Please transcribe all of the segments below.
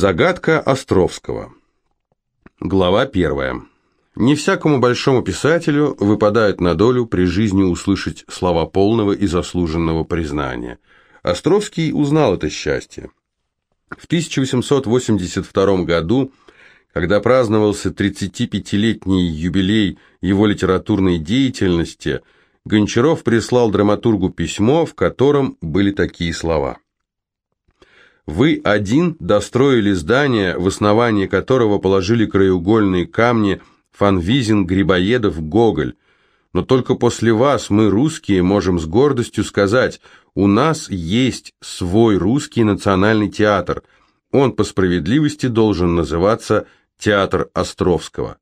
Загадка Островского. Глава первая. Не всякому большому писателю выпадает на долю при жизни услышать слова полного и заслуженного признания. Островский узнал это счастье. В 1882 году, когда праздновался 35-летний юбилей его литературной деятельности, Гончаров прислал драматургу письмо, в котором были такие слова – вы один достроили здание, в основании которого положили краеугольные камни Фанвизин, Грибоедов, Гоголь. Но только после вас мы, русские, можем с гордостью сказать, у нас есть свой русский национальный театр. Он по справедливости должен называться Театр Островского.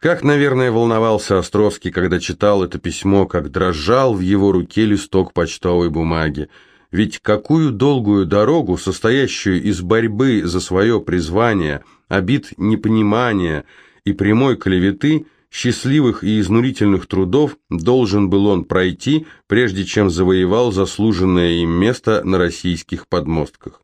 Как, наверное, волновался Островский, когда читал это письмо, как дрожал в его руке листок почтовой бумаги. Ведь какую долгую дорогу, состоящую из борьбы за свое призвание, обид непонимания и прямой клеветы, счастливых и изнурительных трудов должен был он пройти, прежде чем завоевал заслуженное им место на российских подмостках.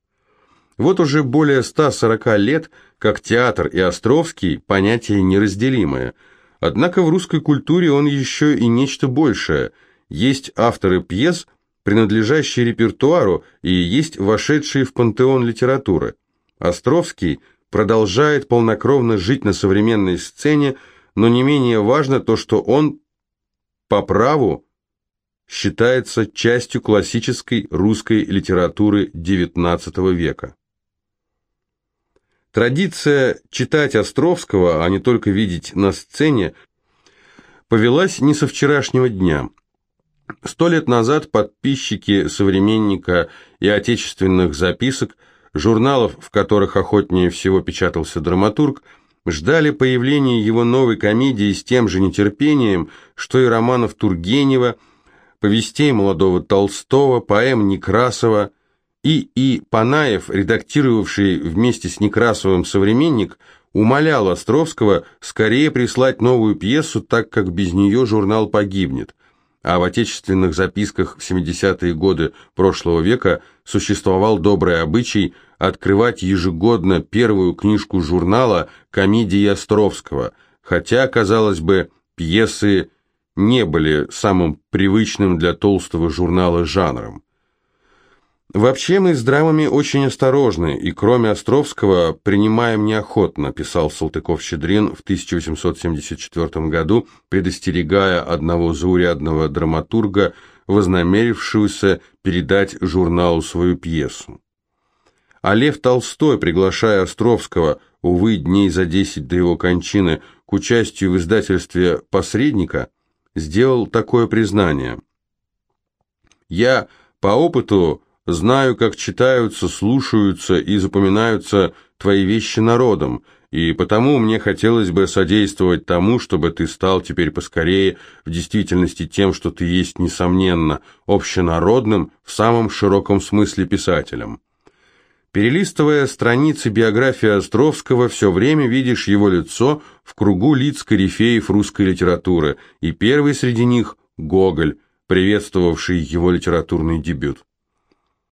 Вот уже более 140 лет, как театр и Островский – понятие неразделимое. Однако в русской культуре он еще и нечто большее. Есть авторы пьес – принадлежащие репертуару и есть вошедшие в пантеон литературы. Островский продолжает полнокровно жить на современной сцене, но не менее важно то, что он по праву считается частью классической русской литературы XIX века. Традиция читать Островского, а не только видеть на сцене, повелась не со вчерашнего дня – Сто лет назад подписчики «Современника» и отечественных записок, журналов, в которых охотнее всего печатался драматург, ждали появления его новой комедии с тем же нетерпением, что и романов Тургенева, повестей молодого Толстого, поэм Некрасова, и И. Панаев, редактировавший вместе с Некрасовым «Современник», умолял Островского скорее прислать новую пьесу, так как без нее журнал погибнет а в отечественных записках в 70-е годы прошлого века существовал добрый обычай открывать ежегодно первую книжку журнала комедии Островского, хотя, казалось бы, пьесы не были самым привычным для толстого журнала жанром. «Вообще мы с драмами очень осторожны, и кроме Островского принимаем неохотно», писал Салтыков-Щедрин в 1874 году, предостерегая одного заурядного драматурга, вознамерившегося передать журналу свою пьесу. А Лев Толстой, приглашая Островского, увы, дней за десять до его кончины, к участию в издательстве «Посредника», сделал такое признание. «Я по опыту Знаю, как читаются, слушаются и запоминаются твои вещи народом, и потому мне хотелось бы содействовать тому, чтобы ты стал теперь поскорее в действительности тем, что ты есть, несомненно, общенародным в самом широком смысле писателем. Перелистывая страницы биографии Островского, все время видишь его лицо в кругу лиц корифеев русской литературы, и первый среди них – Гоголь, приветствовавший его литературный дебют.